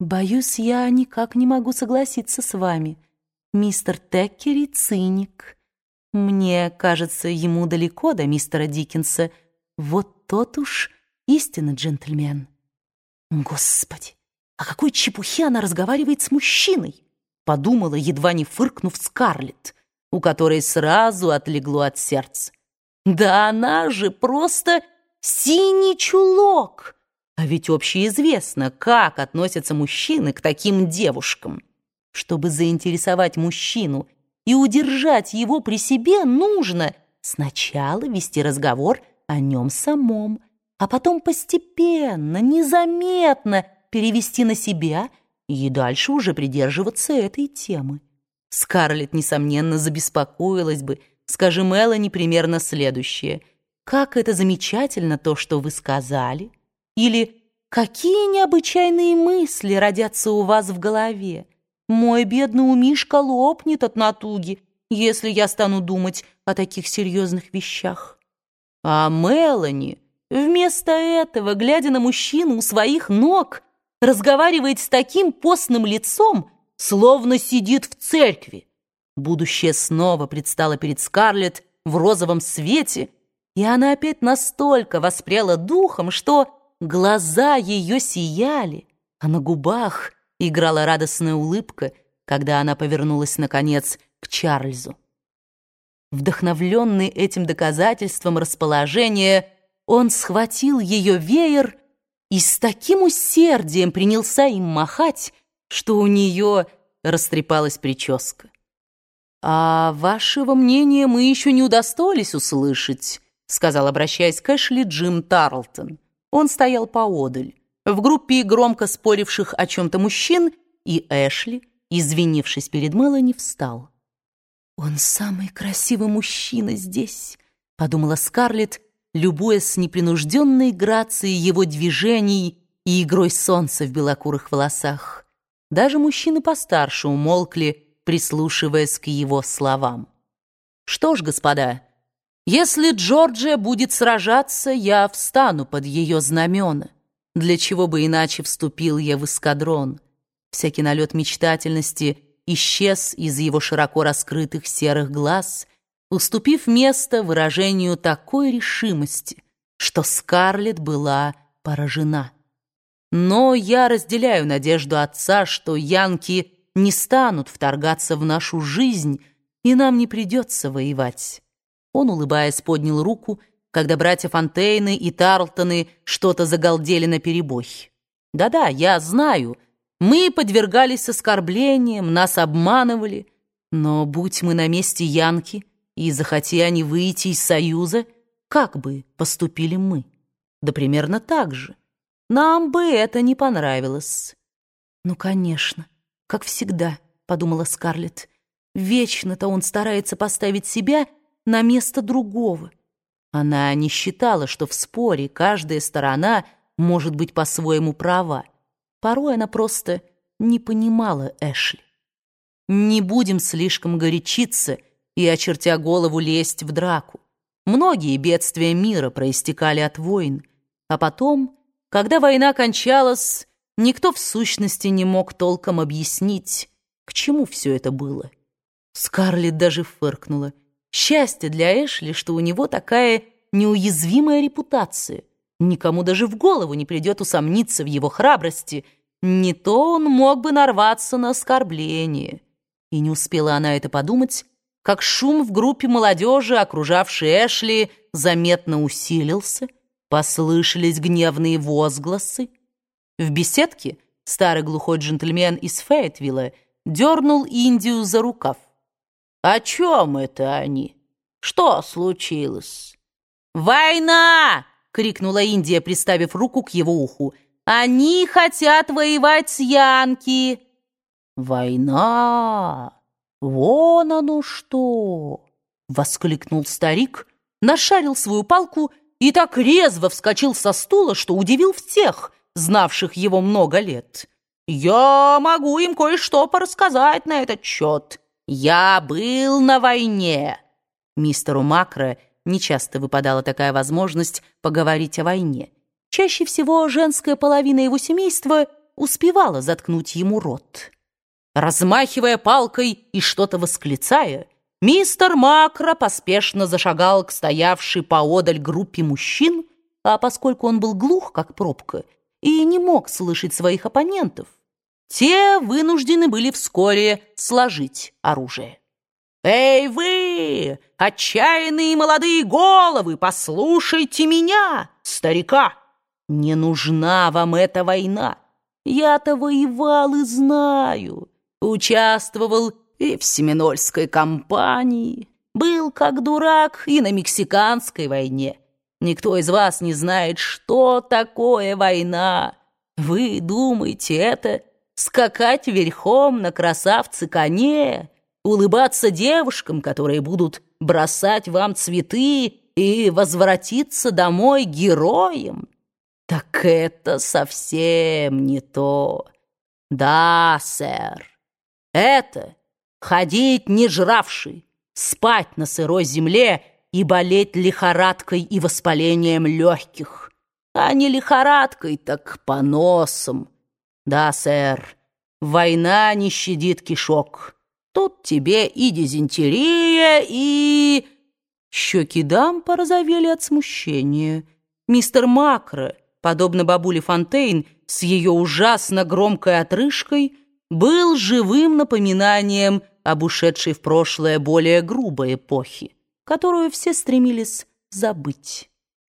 Боюсь, я никак не могу согласиться с вами. Мистер Теккери — циник. Мне кажется, ему далеко до мистера Диккенса. Вот тот уж истинно джентльмен. Господи, о какой чепухе она разговаривает с мужчиной? Подумала, едва не фыркнув Скарлетт, у которой сразу отлегло от сердца. Да она же просто синий чулок! А ведь общеизвестно, как относятся мужчины к таким девушкам. Чтобы заинтересовать мужчину и удержать его при себе, нужно сначала вести разговор о нем самом, а потом постепенно, незаметно перевести на себя и дальше уже придерживаться этой темы. Скарлетт, несомненно, забеспокоилась бы, скажи Мелани примерно следующее. «Как это замечательно то, что вы сказали!» Или «Какие необычайные мысли родятся у вас в голове! Мой бедный умишка лопнет от натуги, если я стану думать о таких серьезных вещах». А Мелани вместо этого, глядя на мужчину у своих ног, разговаривает с таким постным лицом, словно сидит в церкви. Будущее снова предстало перед Скарлетт в розовом свете, и она опять настолько воспряла духом, что Глаза ее сияли, а на губах играла радостная улыбка, когда она повернулась, наконец, к Чарльзу. Вдохновленный этим доказательством расположения, он схватил ее веер и с таким усердием принялся им махать, что у нее растрепалась прическа. «А вашего мнения мы еще не удостоились услышать», сказал, обращаясь к Эшли, Джим Тарлтон. Он стоял поодаль, в группе громко споривших о чем-то мужчин, и Эшли, извинившись перед Мелани, встал. «Он самый красивый мужчина здесь», — подумала Скарлетт, любуясь с непринужденной грацией его движений и игрой солнца в белокурых волосах. Даже мужчины постарше умолкли, прислушиваясь к его словам. «Что ж, господа», если Джорджия будет сражаться, я встану под ее знамена. Для чего бы иначе вступил я в эскадрон? Всякий налет мечтательности исчез из его широко раскрытых серых глаз, уступив место выражению такой решимости, что Скарлетт была поражена. Но я разделяю надежду отца, что янки не станут вторгаться в нашу жизнь, и нам не придется воевать. Он, улыбаясь, поднял руку, когда братья Фонтейны и Тарлтоны что-то загалдели наперебой. «Да-да, я знаю. Мы подвергались оскорблениям, нас обманывали. Но будь мы на месте Янки, и захоти они выйти из Союза, как бы поступили мы? Да примерно так же. Нам бы это не понравилось». «Ну, конечно, как всегда», — подумала Скарлетт. «Вечно-то он старается поставить себя на место другого. Она не считала, что в споре каждая сторона может быть по-своему права. Порой она просто не понимала Эшли. Не будем слишком горячиться и, очертя голову, лезть в драку. Многие бедствия мира проистекали от войн, а потом, когда война кончалась, никто в сущности не мог толком объяснить, к чему все это было. Скарлетт даже фыркнула — Счастье для Эшли, что у него такая неуязвимая репутация. Никому даже в голову не придет усомниться в его храбрости. Не то он мог бы нарваться на оскорбление. И не успела она это подумать, как шум в группе молодежи, окружавшей Эшли, заметно усилился, послышались гневные возгласы. В беседке старый глухой джентльмен из Фейтвилла дернул Индию за рукав. «О чем это они? Что случилось?» «Война!» — крикнула Индия, приставив руку к его уху. «Они хотят воевать с Янки!» «Война! Вон оно что!» — воскликнул старик, нашарил свою палку и так резво вскочил со стула, что удивил всех, знавших его много лет. «Я могу им кое-что порассказать на этот счет». «Я был на войне!» Мистеру Макро нечасто выпадала такая возможность поговорить о войне. Чаще всего женская половина его семейства успевала заткнуть ему рот. Размахивая палкой и что-то восклицая, мистер Макро поспешно зашагал к стоявшей поодаль группе мужчин, а поскольку он был глух, как пробка, и не мог слышать своих оппонентов, те вынуждены были вскоре сложить оружие. «Эй вы, отчаянные молодые головы, послушайте меня, старика! Не нужна вам эта война. Я-то воевал и знаю, участвовал и в Семинольской кампании, был как дурак и на Мексиканской войне. Никто из вас не знает, что такое война. Вы думаете, это скакать верхом на красавце коне, улыбаться девушкам, которые будут бросать вам цветы и возвратиться домой героем? Так это совсем не то. Да, сэр, это ходить не жравший, спать на сырой земле и болеть лихорадкой и воспалением легких, а не лихорадкой, так поносом. Да, сэр, война не щадит кишок. Тут тебе и дизентерия, и... Щеки дам порозовели от смущения. Мистер Макро, подобно бабуле Фонтейн, с ее ужасно громкой отрыжкой, был живым напоминанием об ушедшей в прошлое более грубой эпохе, которую все стремились забыть.